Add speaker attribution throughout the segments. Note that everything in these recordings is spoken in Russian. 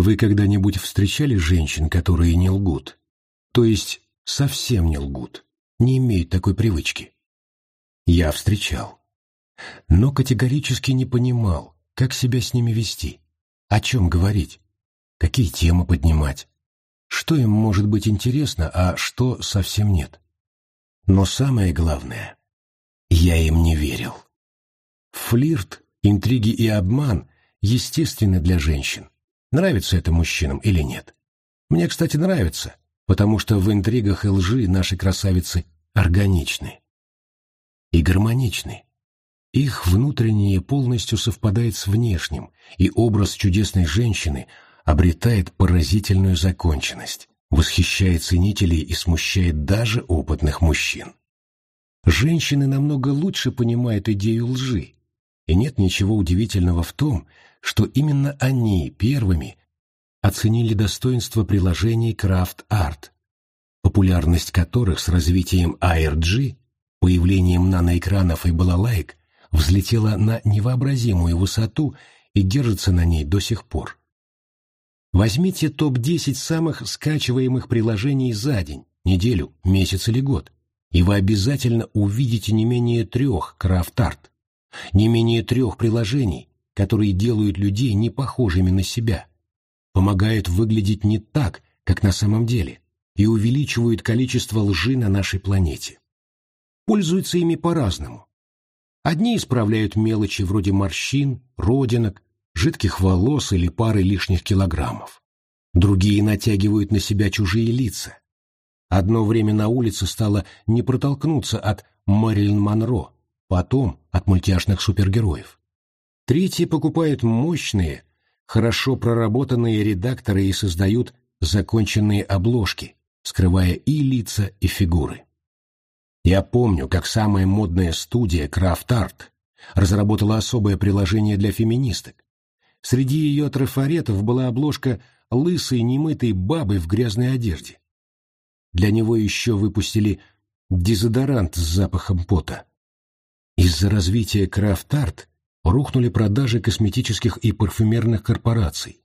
Speaker 1: Вы когда-нибудь встречали женщин, которые не лгут? То есть совсем не лгут, не имеют такой привычки? Я встречал. Но категорически не понимал, как себя с ними вести, о чем говорить, какие темы поднимать, что им может быть интересно, а что совсем нет. Но самое главное, я им не верил. Флирт, интриги и обман естественны для женщин. Нравится это мужчинам или нет? Мне, кстати, нравится, потому что в интригах и лжи наши красавицы органичны и гармоничны. Их внутреннее полностью совпадает с внешним, и образ чудесной женщины обретает поразительную законченность, восхищает ценителей и смущает даже опытных мужчин. Женщины намного лучше понимают идею лжи, и нет ничего удивительного в том, что именно они первыми оценили достоинство приложений Craft Art, популярность которых с развитием ARG, появлением наноэкранов и балалайк взлетела на невообразимую высоту и держится на ней до сих пор. Возьмите топ-10 самых скачиваемых приложений за день, неделю, месяц или год, и вы обязательно увидите не менее трех крафт-арт, не менее трех приложений, которые делают людей не похожими на себя, помогают выглядеть не так, как на самом деле, и увеличивают количество лжи на нашей планете. Пользуются ими по-разному. Одни исправляют мелочи вроде морщин, родинок, жидких волос или пары лишних килограммов. Другие натягивают на себя чужие лица. Одно время на улице стало не протолкнуться от Мэрилин Монро, потом от мультяшных супергероев. Третьи покупают мощные, хорошо проработанные редакторы и создают законченные обложки, скрывая и лица, и фигуры. Я помню, как самая модная студия Craft Art разработала особое приложение для феминисток. Среди ее трафаретов была обложка лысой немытой бабы в грязной одежде. Для него еще выпустили дезодорант с запахом пота. Из-за развития Art рухнули продажи косметических и парфюмерных корпораций.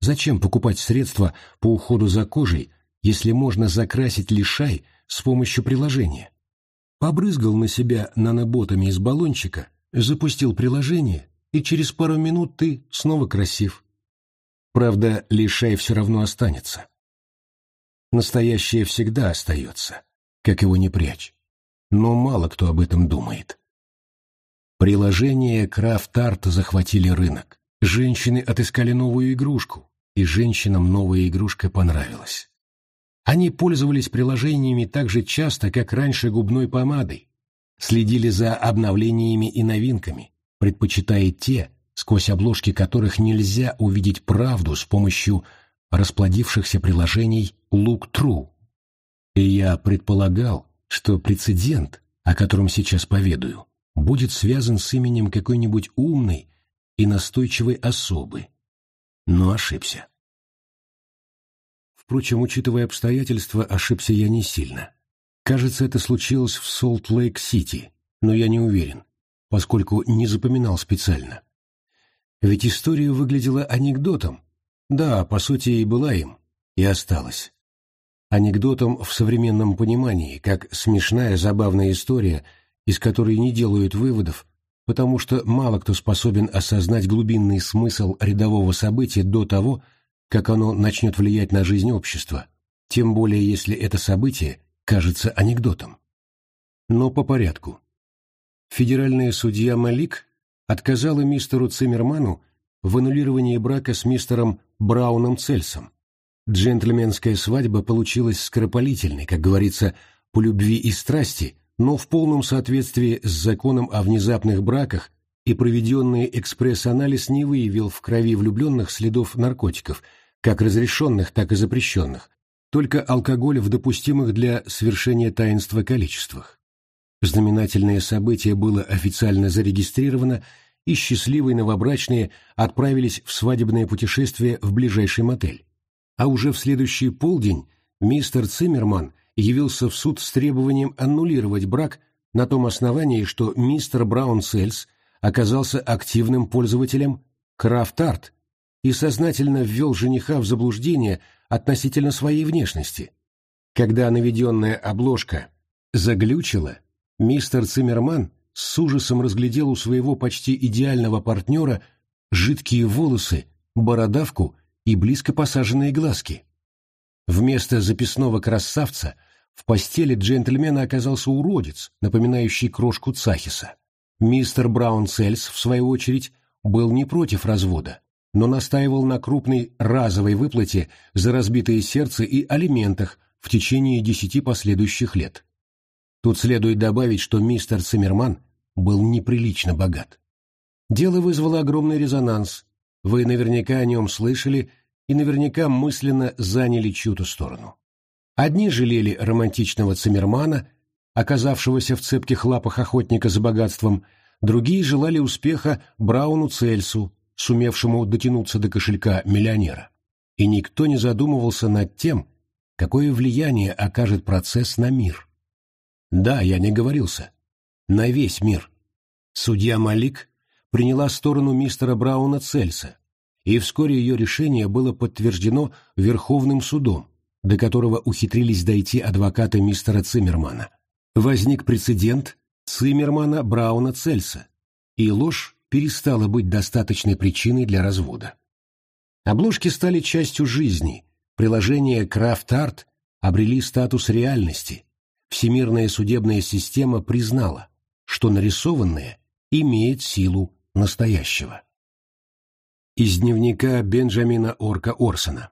Speaker 1: Зачем покупать средства по уходу за кожей, если можно закрасить лишай с помощью приложения. Побрызгал на себя наноботами из баллончика, запустил приложение, и через пару минут ты снова красив. Правда, лишай все равно останется. Настоящее всегда остается, как его не прячь. Но мало кто об этом думает. Приложения Крафт-Арт захватили рынок. Женщины отыскали новую игрушку, и женщинам новая игрушка понравилась. Они пользовались приложениями так же часто, как раньше губной помадой, следили за обновлениями и новинками, предпочитая те, сквозь обложки которых нельзя увидеть правду с помощью расплодившихся приложений Look True. И я предполагал, что прецедент, о котором сейчас поведаю, будет связан с именем какой-нибудь умной и настойчивой особы. Но ошибся. Впрочем, учитывая обстоятельства, ошибся я не сильно. Кажется, это случилось в Солт-Лейк-Сити, но я не уверен, поскольку не запоминал специально. Ведь история выглядела анекдотом. Да, по сути, и была им, и осталась. Анекдотом в современном понимании, как смешная, забавная история, из которой не делают выводов, потому что мало кто способен осознать глубинный смысл рядового события до того, как оно начнет влиять на жизнь общества, тем более если это событие кажется анекдотом. Но по порядку. Федеральная судья Малик отказала мистеру Циммерману в аннулировании брака с мистером Брауном Цельсом. Джентльменская свадьба получилась скоропалительной, как говорится, по любви и страсти, но в полном соответствии с законом о внезапных браках и проведенный экспресс-анализ не выявил в крови влюбленных следов наркотиков – как разрешенных, так и запрещенных, только алкоголь в допустимых для совершения таинства количествах. Знаменательное событие было официально зарегистрировано, и счастливые новобрачные отправились в свадебное путешествие в ближайший мотель. А уже в следующий полдень мистер Циммерман явился в суд с требованием аннулировать брак на том основании, что мистер Браун Сельс оказался активным пользователем Крафт-Арт и сознательно ввел жениха в заблуждение относительно своей внешности. Когда наведенная обложка заглючила, мистер Циммерман с ужасом разглядел у своего почти идеального партнера жидкие волосы, бородавку и близко посаженные глазки. Вместо записного красавца в постели джентльмена оказался уродец, напоминающий крошку Цахиса. Мистер Браун Цельс, в свою очередь, был не против развода, но настаивал на крупной разовой выплате за разбитое сердце и алиментах в течение десяти последующих лет. Тут следует добавить, что мистер Циммерман был неприлично богат. Дело вызвало огромный резонанс. Вы наверняка о нем слышали и наверняка мысленно заняли чью-то сторону. Одни жалели романтичного Циммермана, оказавшегося в цепких лапах охотника за богатством, другие желали успеха Брауну Цельсу, сумевшему дотянуться до кошелька миллионера. И никто не задумывался над тем, какое влияние окажет процесс на мир. Да, я не говорился. На весь мир. Судья Малик приняла сторону мистера Брауна Цельса, и вскоре ее решение было подтверждено Верховным судом, до которого ухитрились дойти адвокаты мистера Циммермана. Возник прецедент Циммермана Брауна Цельса, и ложь перестала быть достаточной причиной для развода. Обложки стали частью жизни, приложения Крафт-Арт обрели статус реальности. Всемирная судебная система признала, что нарисованное имеет силу настоящего. Из дневника Бенджамина Орка Орсона